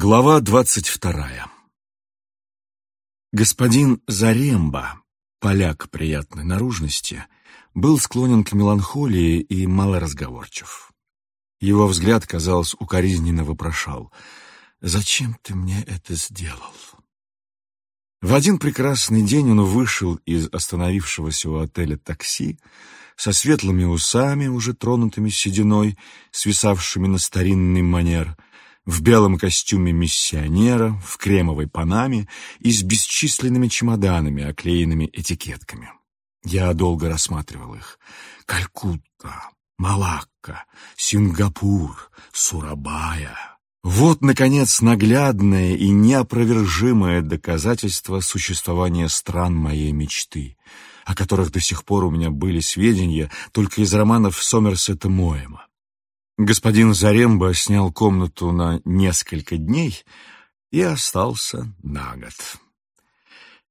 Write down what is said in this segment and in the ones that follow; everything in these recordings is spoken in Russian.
Глава двадцать вторая. Господин Заремба, поляк приятной наружности, был склонен к меланхолии и малоразговорчив. Его взгляд, казалось, укоризненно вопрошал «Зачем ты мне это сделал?» В один прекрасный день он вышел из остановившегося у отеля такси со светлыми усами, уже тронутыми сединой, свисавшими на старинный манер — в белом костюме миссионера, в кремовой панаме и с бесчисленными чемоданами, оклеенными этикетками. Я долго рассматривал их. Калькутта, Малакка, Сингапур, Сурабая. Вот, наконец, наглядное и неопровержимое доказательство существования стран моей мечты, о которых до сих пор у меня были сведения только из романов Сомерсета Моэма. Господин Заремба снял комнату на несколько дней и остался на год.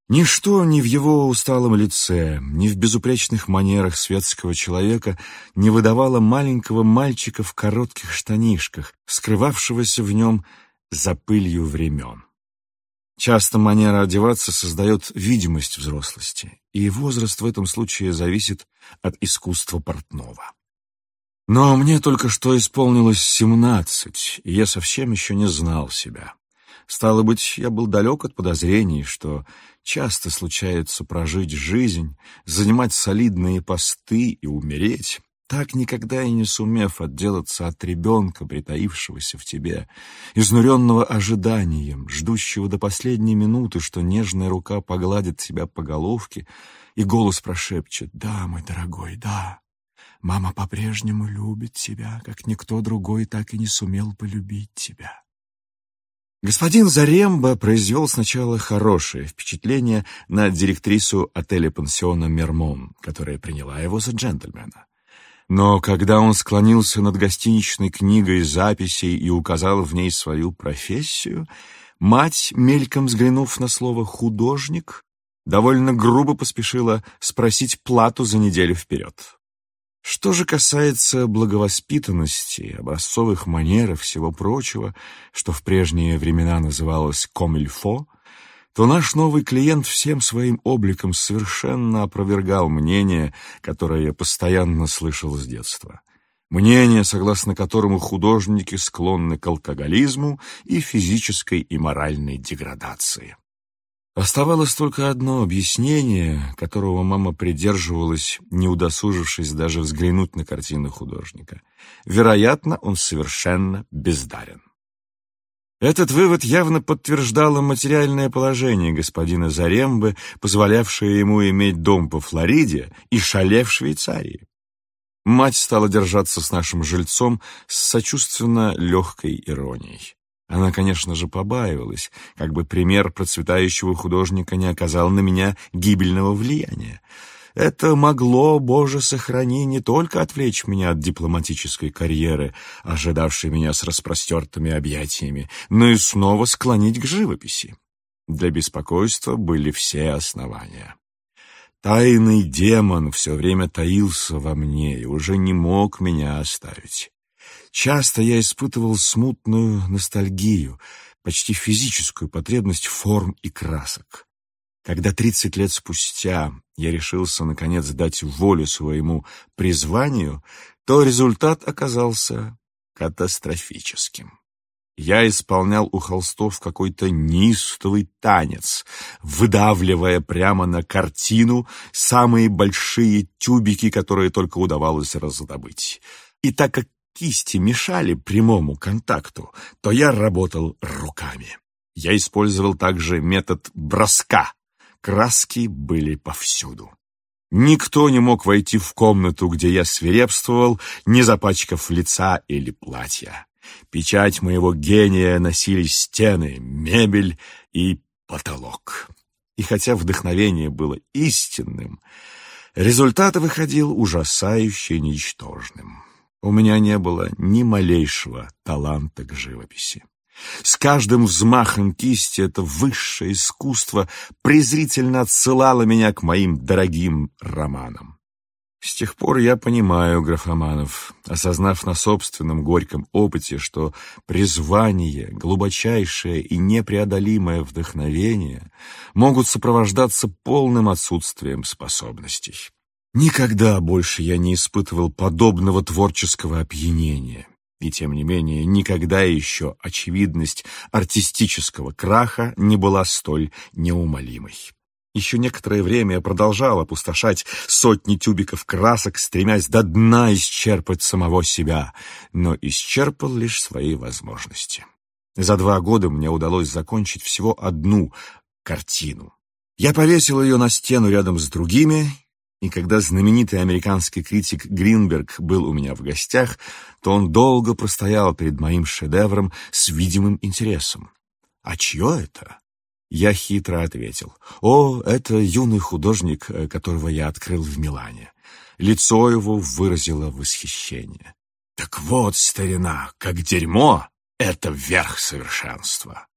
Ничто ни в его усталом лице, ни в безупречных манерах светского человека не выдавало маленького мальчика в коротких штанишках, скрывавшегося в нем за пылью времен. Часто манера одеваться создает видимость взрослости, и возраст в этом случае зависит от искусства портного. Но мне только что исполнилось семнадцать, и я совсем еще не знал себя. Стало быть, я был далек от подозрений, что часто случается прожить жизнь, занимать солидные посты и умереть, так никогда и не сумев отделаться от ребенка, притаившегося в тебе, изнуренного ожиданием, ждущего до последней минуты, что нежная рука погладит тебя по головке, и голос прошепчет «Да, мой дорогой, да». Мама по-прежнему любит тебя, как никто другой так и не сумел полюбить тебя. Господин Заремба произвел сначала хорошее впечатление на директрису отеля-пансиона «Мермон», которая приняла его за джентльмена. Но когда он склонился над гостиничной книгой записей и указал в ней свою профессию, мать, мельком взглянув на слово «художник», довольно грубо поспешила спросить плату за неделю вперед. Что же касается благовоспитанности, образцовых манер и всего прочего, что в прежние времена называлось «комильфо», то наш новый клиент всем своим обликом совершенно опровергал мнение, которое я постоянно слышал с детства. Мнение, согласно которому художники склонны к алкоголизму и физической и моральной деградации. Оставалось только одно объяснение, которого мама придерживалась, не удосужившись даже взглянуть на картины художника. Вероятно, он совершенно бездарен. Этот вывод явно подтверждало материальное положение господина Зарембы, позволявшее ему иметь дом по Флориде и шале в Швейцарии. Мать стала держаться с нашим жильцом с сочувственно легкой иронией. Она, конечно же, побаивалась, как бы пример процветающего художника не оказал на меня гибельного влияния. Это могло, Боже, сохрани, не только отвлечь меня от дипломатической карьеры, ожидавшей меня с распростертыми объятиями, но и снова склонить к живописи. Для беспокойства были все основания. Тайный демон все время таился во мне и уже не мог меня оставить. Часто я испытывал смутную ностальгию, почти физическую потребность форм и красок. Когда тридцать лет спустя я решился, наконец, дать волю своему призванию, то результат оказался катастрофическим. Я исполнял у холстов какой-то неистовый танец, выдавливая прямо на картину самые большие тюбики, которые только удавалось раздобыть. И так как кисти мешали прямому контакту, то я работал руками. Я использовал также метод броска. Краски были повсюду. Никто не мог войти в комнату, где я свирепствовал, не запачкав лица или платья. Печать моего гения носили стены, мебель и потолок. И хотя вдохновение было истинным, результат выходил ужасающе ничтожным. У меня не было ни малейшего таланта к живописи. С каждым взмахом кисти это высшее искусство презрительно отсылало меня к моим дорогим романам. С тех пор я понимаю, графоманов, осознав на собственном горьком опыте, что призвание, глубочайшее и непреодолимое вдохновение могут сопровождаться полным отсутствием способностей. Никогда больше я не испытывал подобного творческого опьянения. И тем не менее, никогда еще очевидность артистического краха не была столь неумолимой. Еще некоторое время я продолжал опустошать сотни тюбиков красок, стремясь до дна исчерпать самого себя, но исчерпал лишь свои возможности. За два года мне удалось закончить всего одну картину. Я повесил ее на стену рядом с другими, и когда знаменитый американский критик Гринберг был у меня в гостях, то он долго простоял перед моим шедевром с видимым интересом. «А чье это?» Я хитро ответил. «О, это юный художник, э, которого я открыл в Милане». Лицо его выразило восхищение. «Так вот, старина, как дерьмо — это верх совершенства.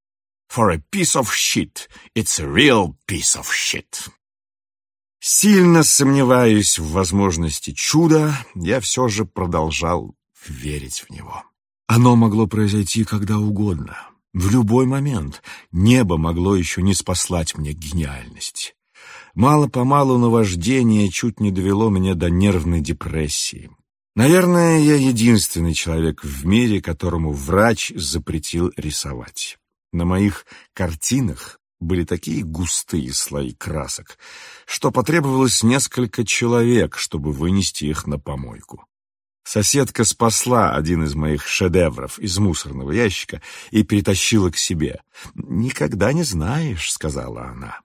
For a piece of shit, it's a real piece of shit». Сильно сомневаюсь в возможности чуда, я все же продолжал верить в него. Оно могло произойти когда угодно. В любой момент небо могло еще не спаслать мне гениальность. Мало-помалу наваждение чуть не довело меня до нервной депрессии. Наверное, я единственный человек в мире, которому врач запретил рисовать. На моих картинах были такие густые слои красок, что потребовалось несколько человек, чтобы вынести их на помойку. Соседка спасла один из моих шедевров из мусорного ящика и перетащила к себе. «Никогда не знаешь», — сказала она.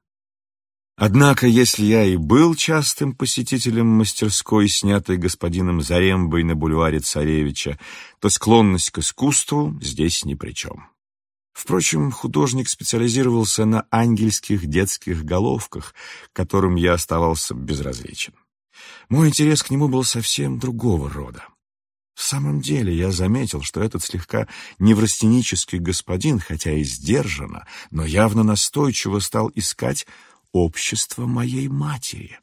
Однако, если я и был частым посетителем мастерской, снятой господином Зарембой на бульваре Царевича, то склонность к искусству здесь ни при чем. Впрочем, художник специализировался на ангельских детских головках, которым я оставался безразличен. Мой интерес к нему был совсем другого рода. В самом деле я заметил, что этот слегка неврастенический господин, хотя и сдержанно, но явно настойчиво стал искать общество моей матери.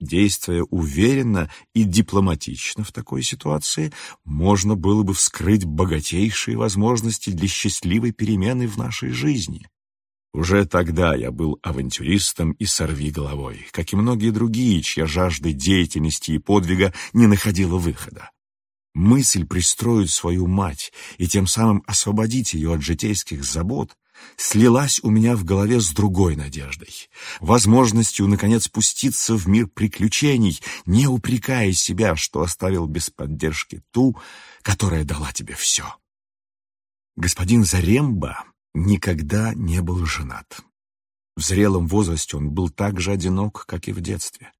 Действуя уверенно и дипломатично в такой ситуации, можно было бы вскрыть богатейшие возможности для счастливой перемены в нашей жизни. Уже тогда я был авантюристом и сорвиголовой, как и многие другие, чья жажда деятельности и подвига не находила выхода. Мысль пристроить свою мать и тем самым освободить ее от житейских забот слилась у меня в голове с другой надеждой, возможностью, наконец, спуститься в мир приключений, не упрекая себя, что оставил без поддержки ту, которая дала тебе все. Господин Заремба никогда не был женат. В зрелом возрасте он был так же одинок, как и в детстве.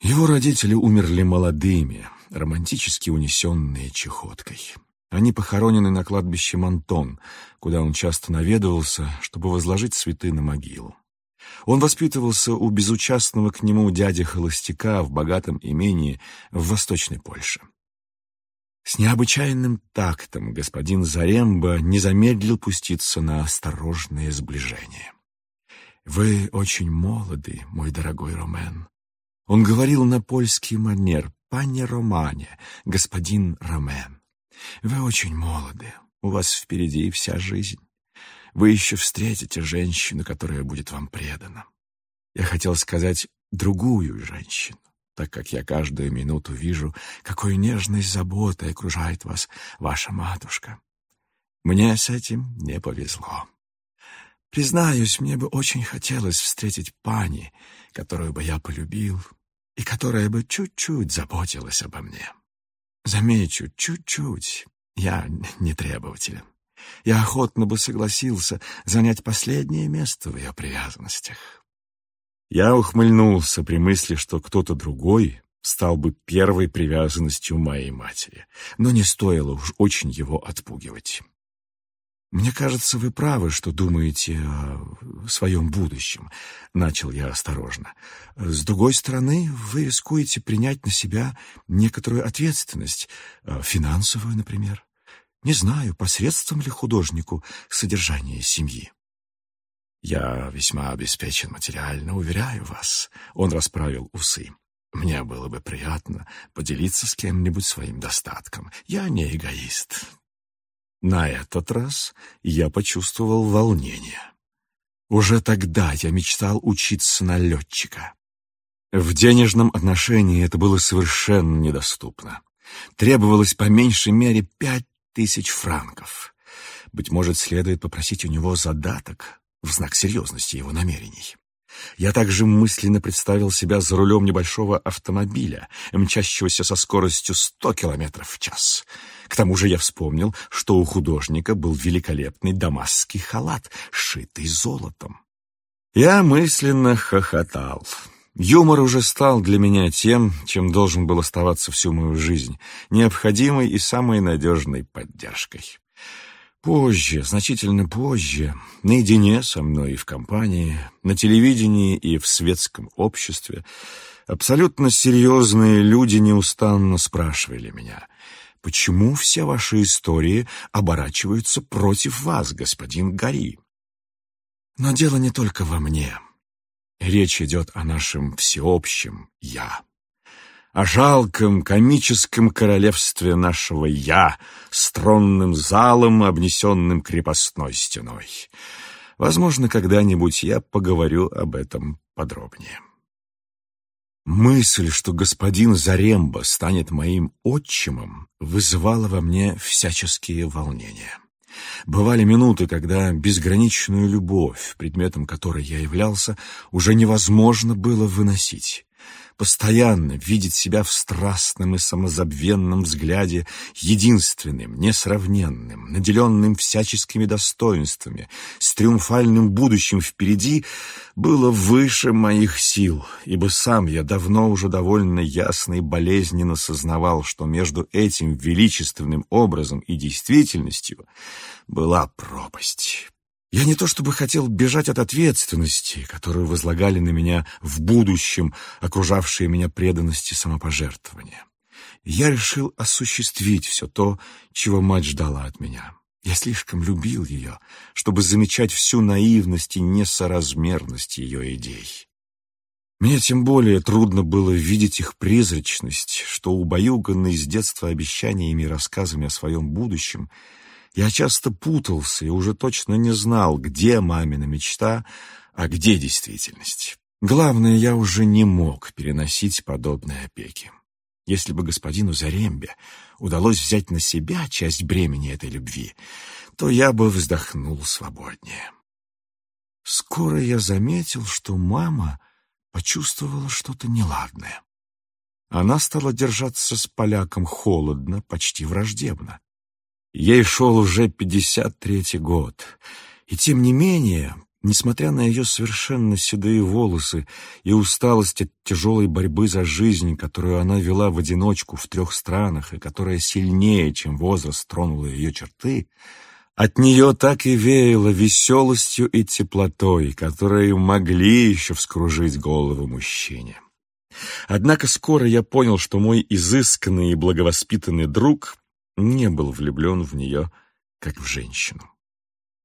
Его родители умерли молодыми, романтически унесенные чехоткой. Они похоронены на кладбище Монтон, куда он часто наведывался, чтобы возложить цветы на могилу. Он воспитывался у безучастного к нему дяди-холостяка в богатом имении в Восточной Польше. С необычайным тактом господин Заремба не замедлил пуститься на осторожное сближение. «Вы очень молоды, мой дорогой Ромен». Он говорил на польский манер, «Пане Романе, господин Ромен». Вы очень молоды, у вас впереди вся жизнь. Вы еще встретите женщину, которая будет вам предана. Я хотел сказать другую женщину, так как я каждую минуту вижу, какой нежной заботой окружает вас ваша матушка. Мне с этим не повезло. Признаюсь, мне бы очень хотелось встретить пани, которую бы я полюбил и которая бы чуть-чуть заботилась обо мне. Замечу, чуть-чуть. Я не требователен. Я охотно бы согласился занять последнее место в ее привязанностях. Я ухмыльнулся при мысли, что кто-то другой стал бы первой привязанностью моей матери, но не стоило уж очень его отпугивать. «Мне кажется, вы правы, что думаете о своем будущем», — начал я осторожно. «С другой стороны, вы рискуете принять на себя некоторую ответственность, э, финансовую, например. Не знаю, посредством ли художнику содержание семьи». «Я весьма обеспечен материально, уверяю вас», — он расправил усы. Мне было бы приятно поделиться с кем-нибудь своим достатком. Я не эгоист. На этот раз я почувствовал волнение. Уже тогда я мечтал учиться на летчика. В денежном отношении это было совершенно недоступно. Требовалось по меньшей мере пять тысяч франков. Быть может, следует попросить у него задаток в знак серьезности его намерений. Я также мысленно представил себя за рулем небольшого автомобиля, мчащегося со скоростью 100 км в час. К тому же я вспомнил, что у художника был великолепный дамасский халат, шитый золотом. Я мысленно хохотал. Юмор уже стал для меня тем, чем должен был оставаться всю мою жизнь, необходимой и самой надежной поддержкой. Позже, значительно позже, наедине со мной и в компании, на телевидении и в светском обществе, абсолютно серьезные люди неустанно спрашивали меня, почему все ваши истории оборачиваются против вас, господин Гари? Но дело не только во мне. Речь идет о нашем всеобщем «я» о жалком комическом королевстве нашего «я» с тронным залом, обнесенным крепостной стеной. Возможно, когда-нибудь я поговорю об этом подробнее. Мысль, что господин Заремба станет моим отчимом, вызывала во мне всяческие волнения. Бывали минуты, когда безграничную любовь, предметом которой я являлся, уже невозможно было выносить постоянно видеть себя в страстном и самозабвенном взгляде единственным, несравненным, наделенным всяческими достоинствами, с триумфальным будущим впереди, было выше моих сил, ибо сам я давно уже довольно ясно и болезненно сознавал, что между этим величественным образом и действительностью была пропасть. Я не то чтобы хотел бежать от ответственности, которую возлагали на меня в будущем окружавшие меня преданности самопожертвования. Я решил осуществить все то, чего мать ждала от меня. Я слишком любил ее, чтобы замечать всю наивность и несоразмерность ее идей. Мне тем более трудно было видеть их призрачность, что, убаюканный с детства обещаниями и рассказами о своем будущем, я часто путался и уже точно не знал, где мамина мечта, а где действительность. Главное, я уже не мог переносить подобные опеки. Если бы господину Зарембе удалось взять на себя часть бремени этой любви, то я бы вздохнул свободнее. Скоро я заметил, что мама почувствовала что-то неладное. Она стала держаться с поляком холодно, почти враждебно. Ей шел уже 53-й год. И тем не менее, несмотря на ее совершенно седые волосы и усталость от тяжелой борьбы за жизнь, которую она вела в одиночку в трех странах и которая сильнее, чем возраст, тронула ее черты, от нее так и веяло веселостью и теплотой, которые могли еще вскружить голову мужчине. Однако скоро я понял, что мой изысканный и благовоспитанный друг не был влюблен в нее, как в женщину.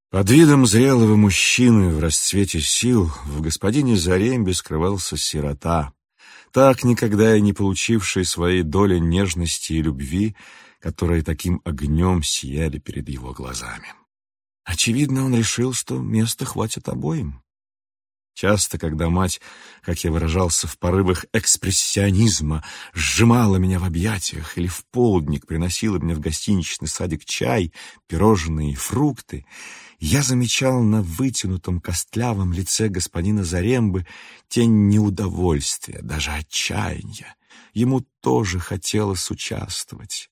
Под видом зрелого мужчины в расцвете сил в господине Зарембе скрывался сирота, так никогда и не получивший своей доли нежности и любви, которые таким огнем сияли перед его глазами. Очевидно, он решил, что места хватит обоим. Часто, когда мать, как я выражался в порывах экспрессионизма, сжимала меня в объятиях или в полдник приносила мне в гостиничный садик чай, пирожные и фрукты, я замечал на вытянутом костлявом лице господина Зарембы тень неудовольствия, даже отчаяния. Ему тоже хотелось участвовать.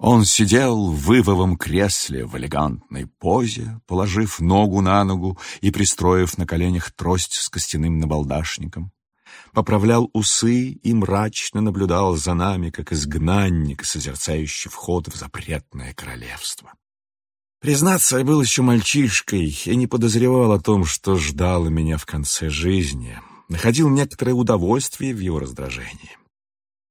Он сидел в вывовом кресле в элегантной позе, положив ногу на ногу и пристроив на коленях трость с костяным набалдашником. Поправлял усы и мрачно наблюдал за нами, как изгнанник, созерцающий вход в запретное королевство. Признаться, я был еще мальчишкой и не подозревал о том, что ждало меня в конце жизни. Находил некоторое удовольствие в его раздражении.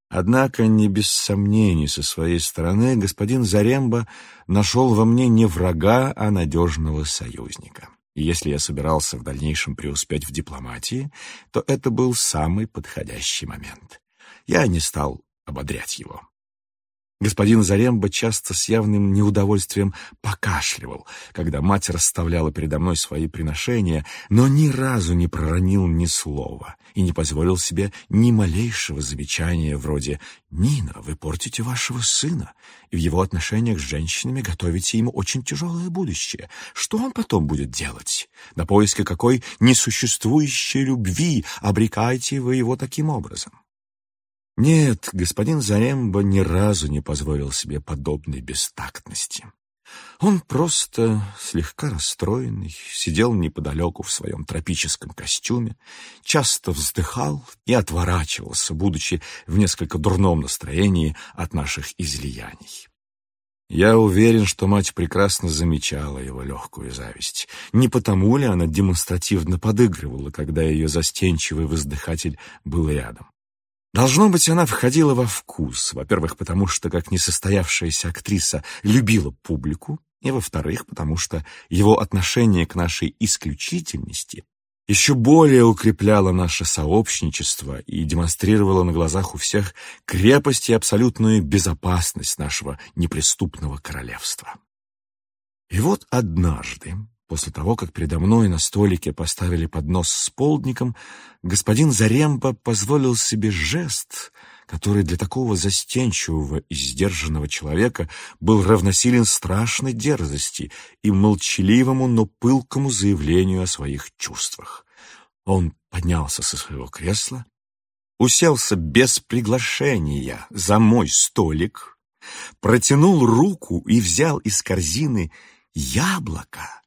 Однако, не без сомнений со своей стороны, господин Заремба нашел во мне не врага, а надежного союзника. И если я собирался в дальнейшем преуспеть в дипломатии, то это был самый подходящий момент. Я не стал ободрять его. Господин Заремба часто с явным неудовольствием покашливал, когда мать расставляла передо мной свои приношения, но ни разу не проронил ни слова и не позволил себе ни малейшего замечания вроде «Нина, вы портите вашего сына, и в его отношениях с женщинами готовите ему очень тяжелое будущее. Что он потом будет делать? На поиски какой несуществующей любви обрекаете вы его таким образом?» Нет, господин Заремба ни разу не позволил себе подобной бестактности. Он просто, слегка расстроенный, сидел неподалеку в своем тропическом костюме, часто вздыхал и отворачивался, будучи в несколько дурном настроении от наших излияний. Я уверен, что мать прекрасно замечала его легкую зависть. Не потому ли она демонстративно подыгрывала, когда ее застенчивый воздыхатель был рядом? Должно быть, она входила во вкус, во-первых, потому что, как несостоявшаяся актриса, любила публику, и, во-вторых, потому что его отношение к нашей исключительности еще более укрепляло наше сообщничество и демонстрировало на глазах у всех крепость и абсолютную безопасность нашего неприступного королевства. И вот однажды, После того, как передо мной на столике поставили поднос с полдником, господин Заремба позволил себе жест, который для такого застенчивого и сдержанного человека был равносилен страшной дерзости и молчаливому, но пылкому заявлению о своих чувствах. Он поднялся со своего кресла, уселся без приглашения за мой столик, протянул руку и взял из корзины яблоко,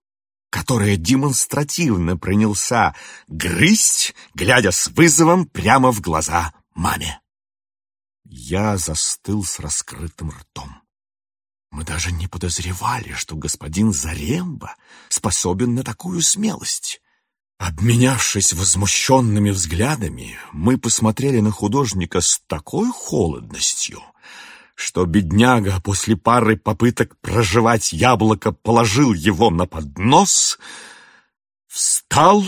которое демонстративно принялся грызть, глядя с вызовом прямо в глаза маме. Я застыл с раскрытым ртом. Мы даже не подозревали, что господин Заремба способен на такую смелость. Обменявшись возмущенными взглядами, мы посмотрели на художника с такой холодностью, что бедняга после пары попыток проживать яблоко положил его на поднос, встал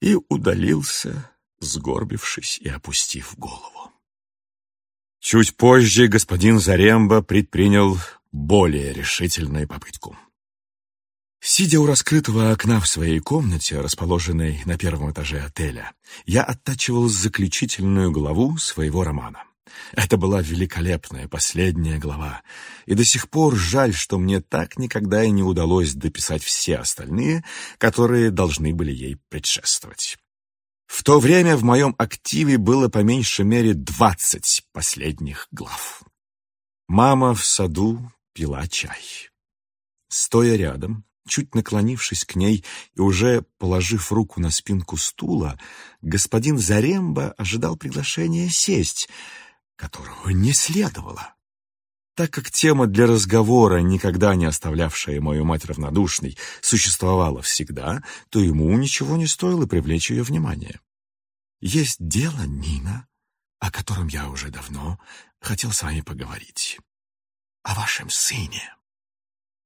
и удалился, сгорбившись и опустив голову. Чуть позже господин Заремба предпринял более решительную попытку. Сидя у раскрытого окна в своей комнате, расположенной на первом этаже отеля, я оттачивал заключительную главу своего романа. Это была великолепная последняя глава, и до сих пор жаль, что мне так никогда и не удалось дописать все остальные, которые должны были ей предшествовать. В то время в моем активе было по меньшей мере двадцать последних глав. Мама в саду пила чай. Стоя рядом, чуть наклонившись к ней и уже положив руку на спинку стула, господин Заремба ожидал приглашения сесть — которого не следовало. Так как тема для разговора, никогда не оставлявшая мою мать равнодушной, существовала всегда, то ему ничего не стоило привлечь ее внимание. «Есть дело, Нина, о котором я уже давно хотел с вами поговорить. О вашем сыне».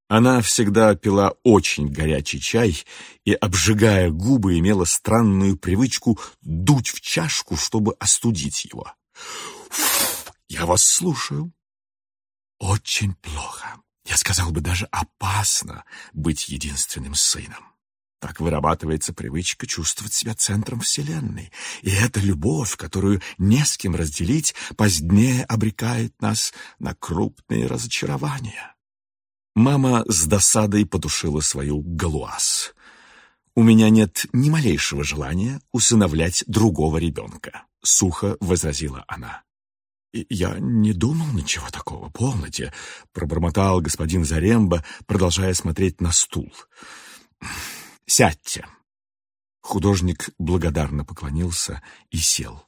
Она всегда пила очень горячий чай и, обжигая губы, имела странную привычку дуть в чашку, чтобы остудить его. Я вас слушаю. Очень плохо. Я сказал бы даже опасно быть единственным сыном. Так вырабатывается привычка чувствовать себя центром Вселенной. И эта любовь, которую не с кем разделить, позднее обрекает нас на крупные разочарования. Мама с досадой подушила свою галуаз. «У меня нет ни малейшего желания усыновлять другого ребенка», — сухо возразила она. «Я не думал ничего такого, полноте», — пробормотал господин Заремба, продолжая смотреть на стул. «Сядьте». Художник благодарно поклонился и сел.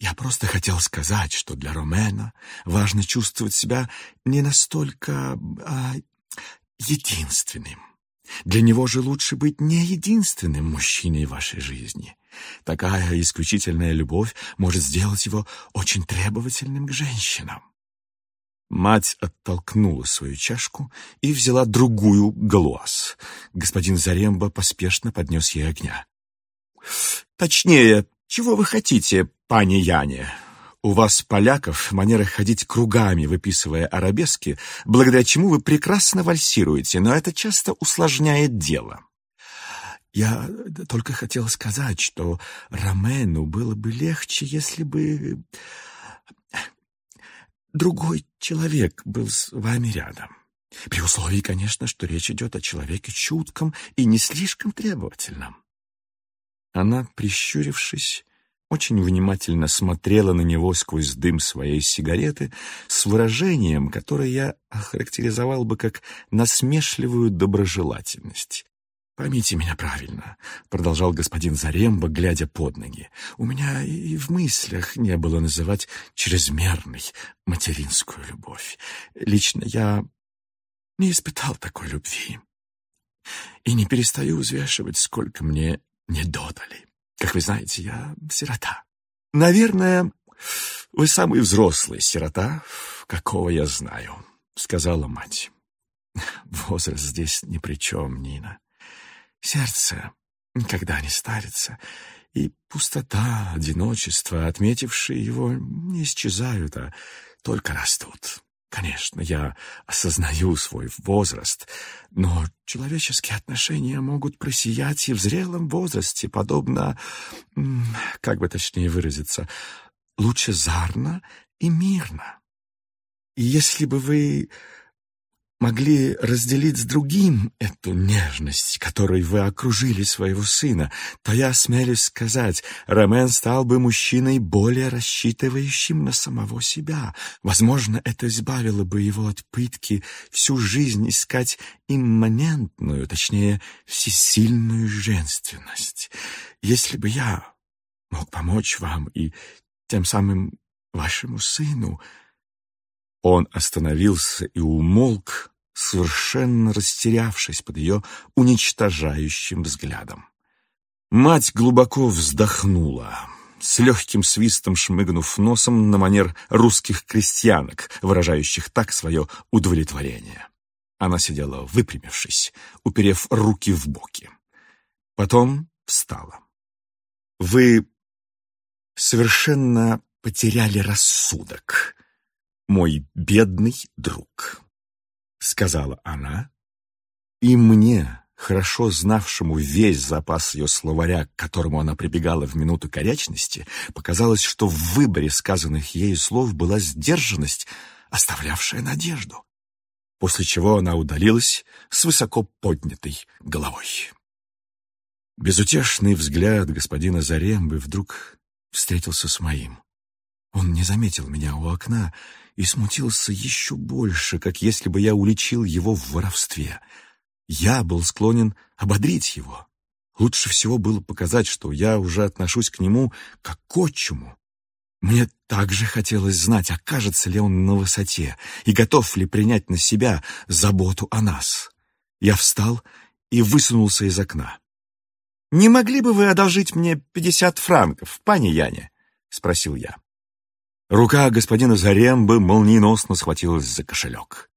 «Я просто хотел сказать, что для Ромена важно чувствовать себя не настолько а, единственным. Для него же лучше быть не единственным мужчиной в вашей жизни. Такая исключительная любовь может сделать его очень требовательным к женщинам. Мать оттолкнула свою чашку и взяла другую галуаз. Господин Заремба поспешно поднес ей огня. «Точнее, чего вы хотите?» пани Яне, у вас, поляков, манера ходить кругами, выписывая арабески, благодаря чему вы прекрасно вальсируете, но это часто усложняет дело. Я только хотел сказать, что Ромену было бы легче, если бы другой человек был с вами рядом. При условии, конечно, что речь идет о человеке чутком и не слишком требовательном. Она, прищурившись, очень внимательно смотрела на него сквозь дым своей сигареты с выражением, которое я охарактеризовал бы как насмешливую доброжелательность. «Поймите меня правильно», — продолжал господин Заремба, глядя под ноги. «У меня и в мыслях не было называть чрезмерной материнскую любовь. Лично я не испытал такой любви. И не перестаю взвешивать, сколько мне не додали. Как вы знаете, я сирота. Наверное, вы самый взрослый сирота, какого я знаю, сказала мать. Возраст здесь ни при чем, Нина. Сердце никогда не старится, и пустота, одиночество, отметившие его, не исчезают, а только растут. Конечно, я осознаю свой возраст, но человеческие отношения могут просиять и в зрелом возрасте, подобно, как бы точнее выразиться, лучезарно и мирно. И если бы вы могли разделить с другим эту нежность, которой вы окружили своего сына, то я смелюсь сказать, Ромен стал бы мужчиной более рассчитывающим на самого себя. Возможно, это избавило бы его от пытки всю жизнь искать имманентную, точнее, всесильную женственность. Если бы я мог помочь вам и тем самым вашему сыну, он остановился и умолк, совершенно растерявшись под ее уничтожающим взглядом. Мать глубоко вздохнула, с легким свистом шмыгнув носом на манер русских крестьянок, выражающих так свое удовлетворение. Она сидела выпрямившись, уперев руки в боки. Потом встала. «Вы совершенно потеряли рассудок», мой бедный друг», — сказала она, и мне, хорошо знавшему весь запас ее словаря, к которому она прибегала в минуту корячности, показалось, что в выборе сказанных ею слов была сдержанность, оставлявшая надежду, после чего она удалилась с высоко поднятой головой. Безутешный взгляд господина Зарембы вдруг встретился с моим. Он не заметил меня у окна и смутился еще больше, как если бы я уличил его в воровстве. Я был склонен ободрить его. Лучше всего было показать, что я уже отношусь к нему как к отчиму. Мне также хотелось знать, окажется ли он на высоте и готов ли принять на себя заботу о нас. Я встал и высунулся из окна. «Не могли бы вы одолжить мне пятьдесят франков, пани Яне?» — спросил я. Рука господина Зарембы молниеносно схватилась за кошелек.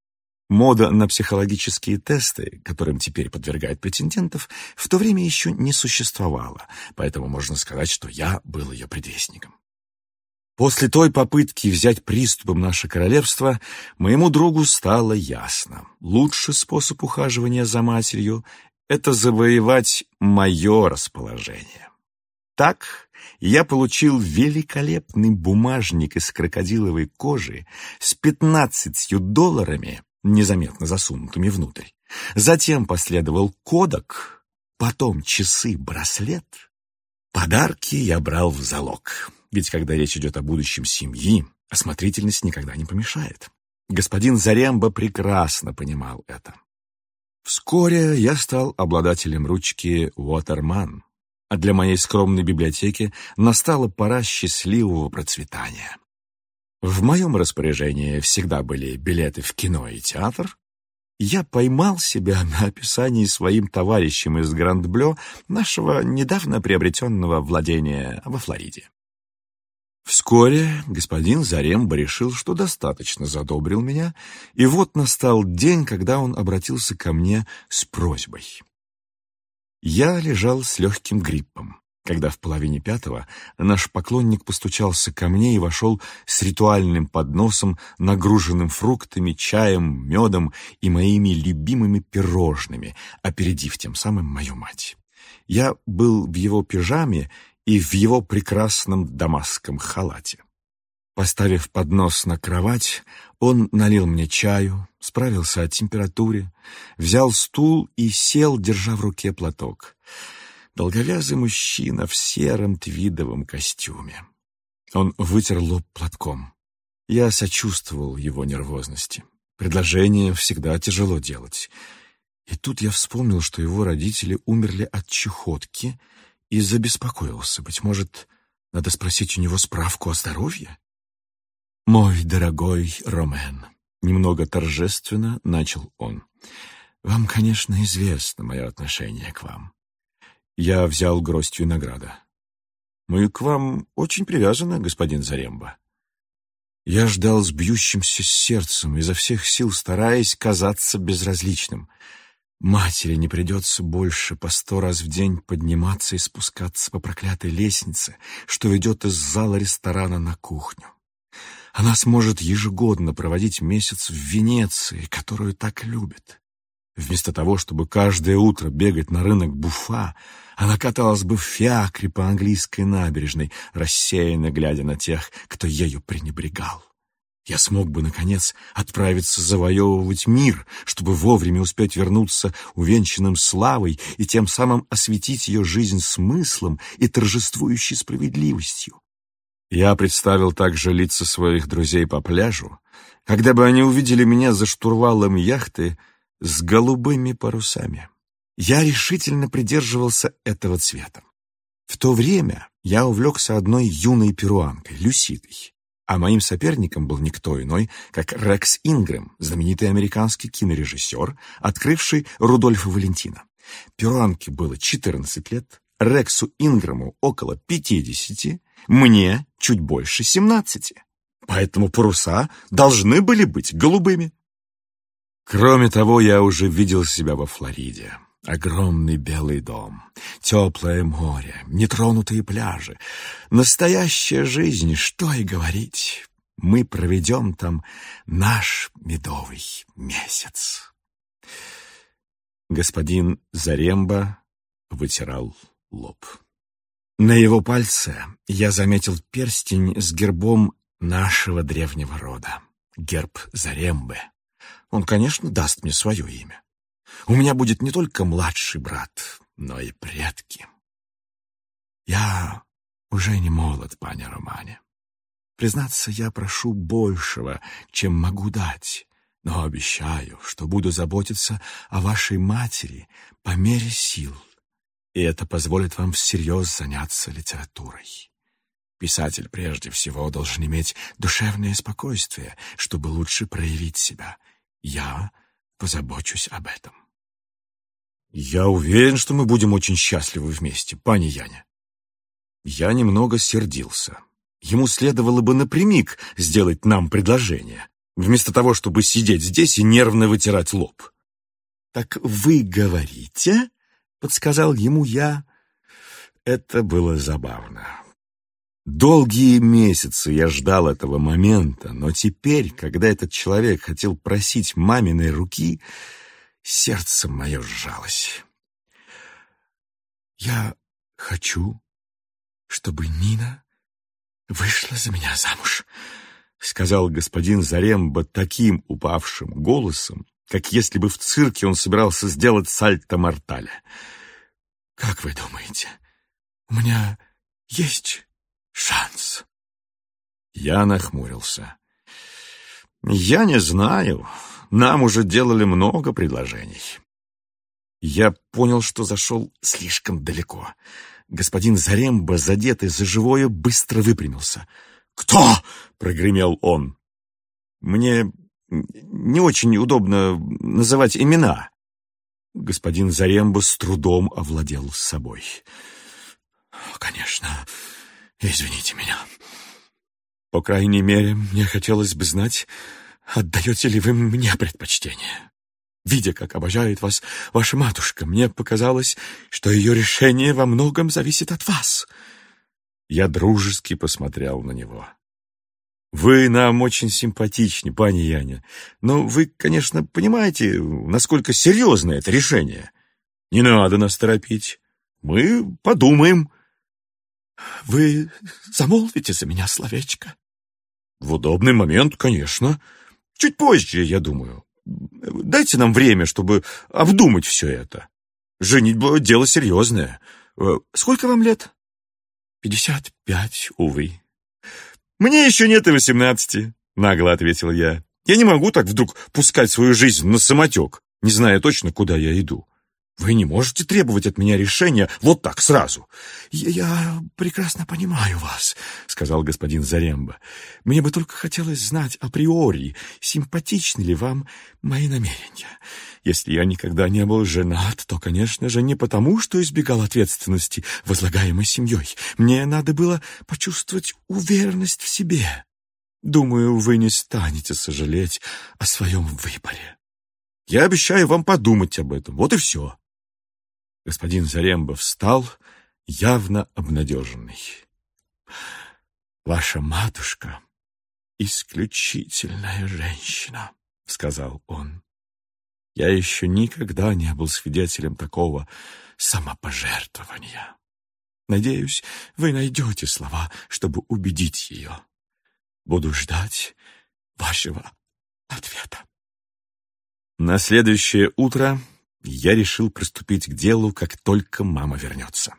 Мода на психологические тесты, которым теперь подвергают претендентов, в то время еще не существовала, поэтому можно сказать, что я был ее предвестником. После той попытки взять приступом наше королевство, моему другу стало ясно. Лучший способ ухаживания за матерью — это завоевать мое расположение. Так я получил великолепный бумажник из крокодиловой кожи с пятнадцатью долларами, незаметно засунутыми внутрь. Затем последовал кодек, потом часы-браслет. Подарки я брал в залог, ведь когда речь идет о будущем семьи, осмотрительность никогда не помешает. Господин Заремба прекрасно понимал это. Вскоре я стал обладателем ручки «Уотерман», а для моей скромной библиотеки настала пора счастливого процветания. В моем распоряжении всегда были билеты в кино и театр. Я поймал себя на описании своим товарищем из Гранд-Блё нашего недавно приобретенного владения во Флориде. Вскоре господин Заремба решил, что достаточно задобрил меня, и вот настал день, когда он обратился ко мне с просьбой. Я лежал с легким гриппом. когда в половине пятого наш поклонник постучался ко мне и вошел с ритуальным подносом, нагруженным фруктами, чаем, медом и моими любимыми пирожными, опередив тем самым мою мать. Я был в его пижаме и в его прекрасном дамасском халате. Поставив поднос на кровать, он налил мне чаю, справился о температуре, взял стул и сел, держа в руке платок. Долговязый мужчина в сером твидовом костюме. Он вытер лоб платком. Я сочувствовал его нервозности. Предложение всегда тяжело делать. И тут я вспомнил, что его родители умерли от чехотки, и забеспокоился. Быть может, надо спросить у него справку о здоровье? «Мой дорогой Ромен», — немного торжественно начал он, — «вам, конечно, известно мое отношение к вам. Я взял гроздь винограда. Мы к вам очень привязаны, господин Заремба. Я ждал с бьющимся сердцем, изо всех сил стараясь казаться безразличным. Матери не придется больше по сто раз в день подниматься и спускаться по проклятой лестнице, что ведет из зала ресторана на кухню. Она сможет ежегодно проводить месяц в Венеции, которую так любит. Вместо того, чтобы каждое утро бегать на рынок Буфа, она каталась бы в фиакре по английской набережной, рассеянно глядя на тех, кто ею пренебрегал. Я смог бы, наконец, отправиться завоевывать мир, чтобы вовремя успеть вернуться увенчанным славой и тем самым осветить ее жизнь смыслом и торжествующей справедливостью. Я представил также лица своих друзей по пляжу, когда бы они увидели меня за штурвалом яхты с голубыми парусами. Я решительно придерживался этого цвета. В то время я увлекся одной юной перуанкой, Люсидой, а моим соперником был никто иной, как Рекс Ингрэм, знаменитый американский кинорежиссер, открывший Рудольфа Валентина. Перуанке было 14 лет, Рексу Ингрэму около 50, мне чуть больше 17. Поэтому паруса должны были быть голубыми. Кроме того, я уже видел себя во Флориде. Огромный белый дом, теплое море, нетронутые пляжи. Настоящая жизнь, что и говорить. Мы проведем там наш медовый месяц. Господин Заремба вытирал лоб. На его пальце я заметил перстень с гербом нашего древнего рода. Герб Зарембы. Он, конечно, даст мне свое имя. У меня будет не только младший брат, но и предки. Я уже не молод, пане Романе. Признаться, я прошу большего, чем могу дать, но обещаю, что буду заботиться о вашей матери по мере сил, и это позволит вам всерьез заняться литературой. Писатель прежде всего должен иметь душевное спокойствие, чтобы лучше проявить себя. Я позабочусь об этом. «Я уверен, что мы будем очень счастливы вместе, пани Яня». Я немного сердился. Ему следовало бы напрямик сделать нам предложение, вместо того, чтобы сидеть здесь и нервно вытирать лоб. «Так вы говорите?» — подсказал ему я. Это было забавно. Долгие месяцы я ждал этого момента, но теперь, когда этот человек хотел просить маминой руки, Сердце мое сжалось. «Я хочу, чтобы Нина вышла за меня замуж», — сказал господин Заремба таким упавшим голосом, как если бы в цирке он собирался сделать сальто-мортале. «Как вы думаете, у меня есть шанс?» Я нахмурился. «Я не знаю. Нам уже делали много предложений. Я понял, что зашел слишком далеко. Господин Заремба, задетый за живое, быстро выпрямился. «Кто?» — прогремел он. «Мне не очень удобно называть имена». Господин Заремба с трудом овладел собой. «Конечно, извините меня. По крайней мере, мне хотелось бы знать, Отдаете ли вы мне предпочтение? Видя, как обожает вас ваша матушка, мне показалось, что ее решение во многом зависит от вас. Я дружески посмотрел на него. Вы нам очень симпатичны, пани Яня, но вы, конечно, понимаете, насколько серьезно это решение. Не надо нас торопить. Мы подумаем. Вы замолвите за меня словечко? В удобный момент, конечно. Чуть позже, я думаю. Дайте нам время, чтобы обдумать все это. Женитьба — дело серьезное. Э, сколько вам лет? Пятьдесят пять, увы. Мне еще нет и восемнадцати, нагло ответил я. Я не могу так вдруг пускать свою жизнь на самотек, не зная точно, куда я иду. Вы не можете требовать от меня решения вот так сразу. Я, прекрасно понимаю вас, сказал господин Заремба. Мне бы только хотелось знать априори, симпатичны ли вам мои намерения. Если я никогда не был женат, то, конечно же, не потому, что избегал ответственности, возлагаемой семьей. Мне надо было почувствовать уверенность в себе. Думаю, вы не станете сожалеть о своем выборе. Я обещаю вам подумать об этом. Вот и все. Господин Заремба встал, явно обнадеженный. «Ваша матушка — исключительная женщина», — сказал он. «Я еще никогда не был свидетелем такого самопожертвования. Надеюсь, вы найдете слова, чтобы убедить ее. Буду ждать вашего ответа». На следующее утро я решил приступить к делу, как только мама вернется.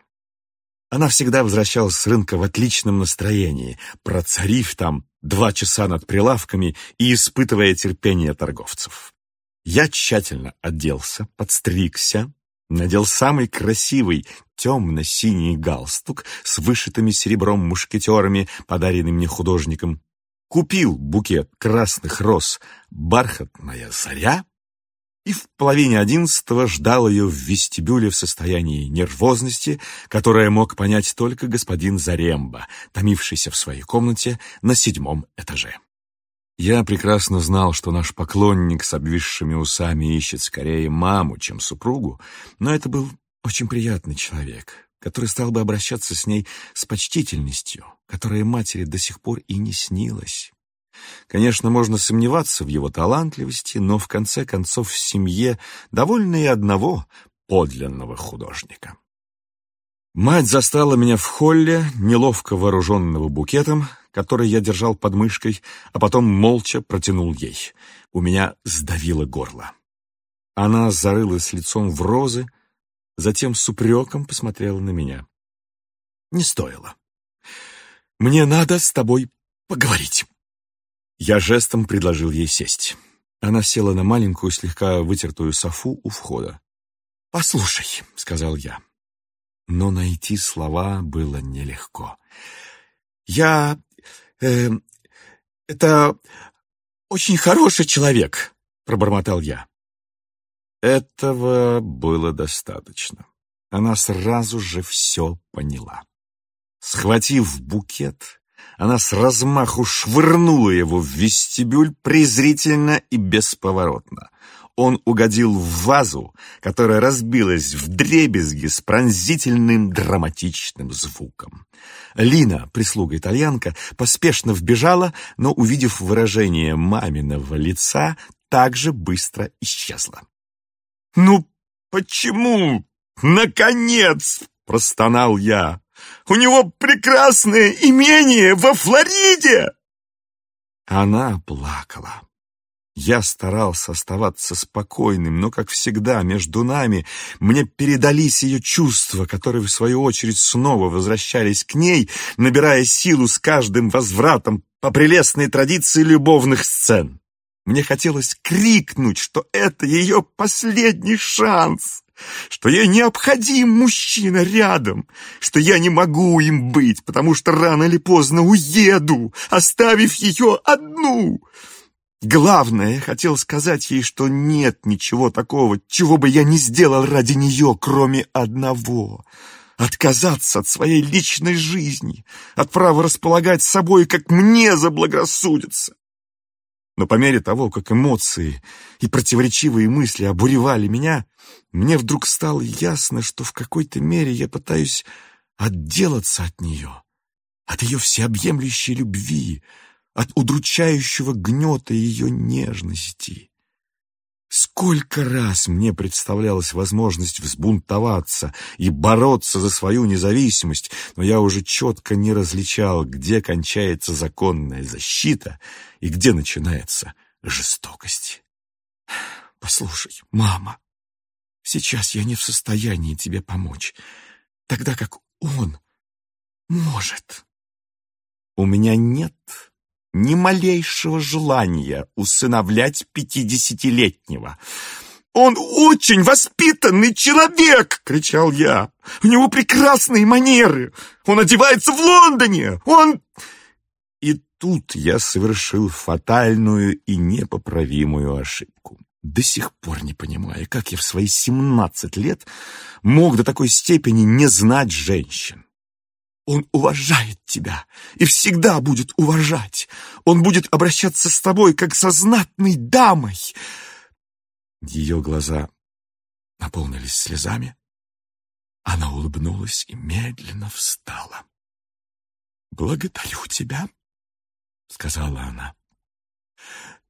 Она всегда возвращалась с рынка в отличном настроении, процарив там два часа над прилавками и испытывая терпение торговцев. Я тщательно оделся, подстригся, надел самый красивый темно-синий галстук с вышитыми серебром мушкетерами, подаренный мне художником, купил букет красных роз «Бархатная заря» и в половине одиннадцатого ждал ее в вестибюле в состоянии нервозности, которое мог понять только господин Заремба, томившийся в своей комнате на седьмом этаже. Я прекрасно знал, что наш поклонник с обвисшими усами ищет скорее маму, чем супругу, но это был очень приятный человек, который стал бы обращаться с ней с почтительностью, которая матери до сих пор и не снилась. Конечно, можно сомневаться в его талантливости, но в конце концов в семье довольно и одного подлинного художника. Мать застала меня в холле, неловко вооруженного букетом, который я держал под мышкой, а потом молча протянул ей. У меня сдавило горло. Она зарылась лицом в розы, затем с упреком посмотрела на меня. Не стоило. «Мне надо с тобой поговорить». Я жестом предложил ей сесть. Она села на маленькую, слегка вытертую софу у входа. «Послушай», — сказал я. Но найти слова было нелегко. «Я... Э, это очень хороший человек», — пробормотал я. Этого было достаточно. Она сразу же все поняла. Схватив букет, она с размаху швырнула его в вестибюль презрительно и бесповоротно. Он угодил в вазу, которая разбилась в дребезги с пронзительным драматичным звуком. Лина, прислуга-итальянка, поспешно вбежала, но, увидев выражение маминого лица, также быстро исчезла. «Ну почему? Наконец!» — простонал я. У него прекрасное имение во Флориде!» Она плакала. Я старался оставаться спокойным, но, как всегда, между нами мне передались ее чувства, которые, в свою очередь, снова возвращались к ней, набирая силу с каждым возвратом по прелестной традиции любовных сцен. Мне хотелось крикнуть, что это ее последний шанс что ей необходим мужчина рядом, что я не могу им быть, потому что рано или поздно уеду, оставив ее одну. Главное, я хотел сказать ей, что нет ничего такого, чего бы я не сделал ради нее, кроме одного — отказаться от своей личной жизни, от права располагать собой, как мне заблагорассудится. Но по мере того, как эмоции и противоречивые мысли обуревали меня, мне вдруг стало ясно, что в какой-то мере я пытаюсь отделаться от нее, от ее всеобъемлющей любви, от удручающего гнета ее нежности. Сколько раз мне представлялась возможность взбунтоваться и бороться за свою независимость, но я уже четко не различал, где кончается законная защита и где начинается жестокость. «Послушай, мама, сейчас я не в состоянии тебе помочь, тогда как он может. У меня нет ни малейшего желания усыновлять пятидесятилетнего. «Он очень воспитанный человек!» — кричал я. «У него прекрасные манеры! Он одевается в Лондоне! Он...» И тут я совершил фатальную и непоправимую ошибку. До сих пор не понимаю, как я в свои семнадцать лет мог до такой степени не знать женщин. Он уважает тебя и всегда будет уважать. Он будет обращаться с тобой, как со знатной дамой. Ее глаза наполнились слезами. Она улыбнулась и медленно встала. «Благодарю тебя», — сказала она.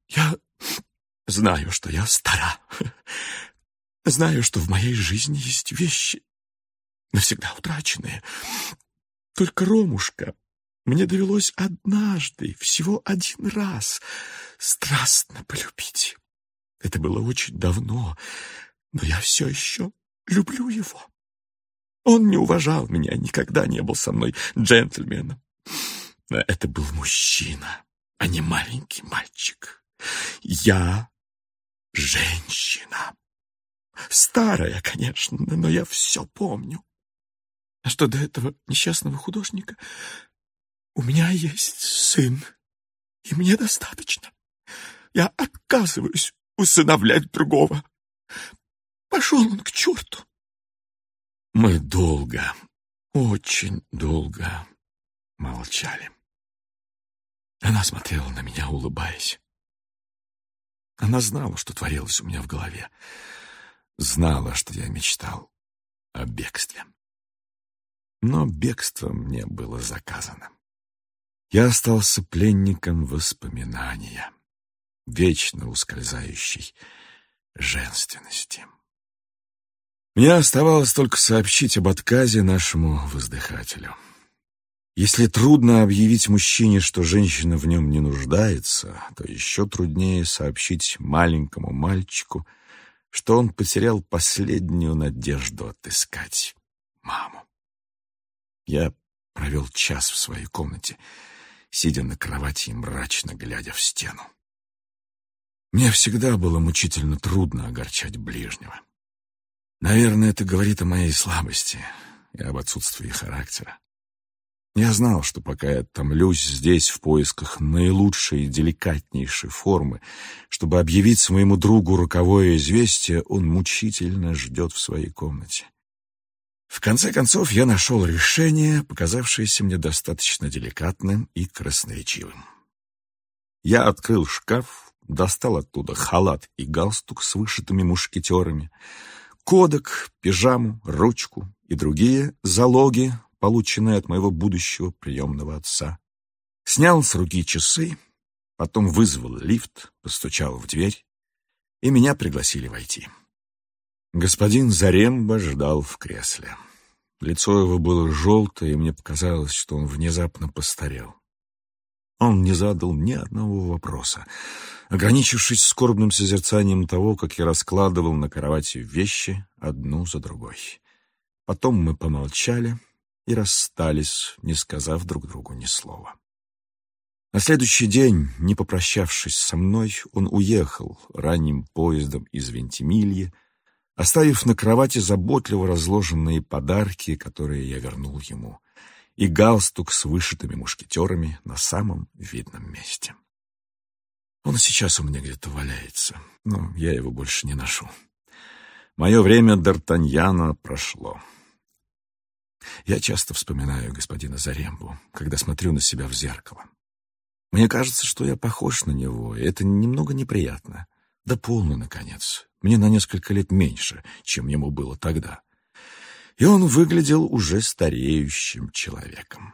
«Я знаю, что я стара. Знаю, что в моей жизни есть вещи, навсегда утраченные. Только, Ромушка, мне довелось однажды, всего один раз, страстно полюбить. Это было очень давно, но я все еще люблю его. Он не уважал меня, никогда не был со мной джентльменом. Но это был мужчина, а не маленький мальчик. Я женщина. Старая, конечно, но я все помню. А что до этого несчастного художника? У меня есть сын, и мне достаточно. Я отказываюсь усыновлять другого. Пошел он к черту. Мы долго, очень долго молчали. Она смотрела на меня, улыбаясь. Она знала, что творилось у меня в голове. Знала, что я мечтал о бегстве. Но бегство мне было заказано. Я остался пленником воспоминания, вечно ускользающей женственности. Мне оставалось только сообщить об отказе нашему воздыхателю. Если трудно объявить мужчине, что женщина в нем не нуждается, то еще труднее сообщить маленькому мальчику, что он потерял последнюю надежду отыскать маму. Я провел час в своей комнате, сидя на кровати и мрачно глядя в стену. Мне всегда было мучительно трудно огорчать ближнего. Наверное, это говорит о моей слабости и об отсутствии характера. Я знал, что пока я томлюсь здесь в поисках наилучшей и деликатнейшей формы, чтобы объявить своему другу роковое известие, он мучительно ждет в своей комнате. В конце концов, я нашел решение, показавшееся мне достаточно деликатным и красноречивым. Я открыл шкаф, достал оттуда халат и галстук с вышитыми мушкетерами, кодек, пижаму, ручку и другие залоги, полученные от моего будущего приемного отца. Снял с руки часы, потом вызвал лифт, постучал в дверь, и меня пригласили войти. Господин Заремба ждал в кресле. Лицо его было желтое, и мне показалось, что он внезапно постарел. Он не задал ни одного вопроса, ограничившись скорбным созерцанием того, как я раскладывал на кровати вещи одну за другой. Потом мы помолчали и расстались, не сказав друг другу ни слова. На следующий день, не попрощавшись со мной, он уехал ранним поездом из Вентимилья, оставив на кровати заботливо разложенные подарки, которые я вернул ему, и галстук с вышитыми мушкетерами на самом видном месте. Он сейчас у меня где-то валяется, но я его больше не ношу. Мое время Д'Артаньяна прошло. Я часто вспоминаю господина Зарембу, когда смотрю на себя в зеркало. Мне кажется, что я похож на него, и это немного неприятно. Да полный, наконец. Мне на несколько лет меньше, чем ему было тогда. И он выглядел уже стареющим человеком.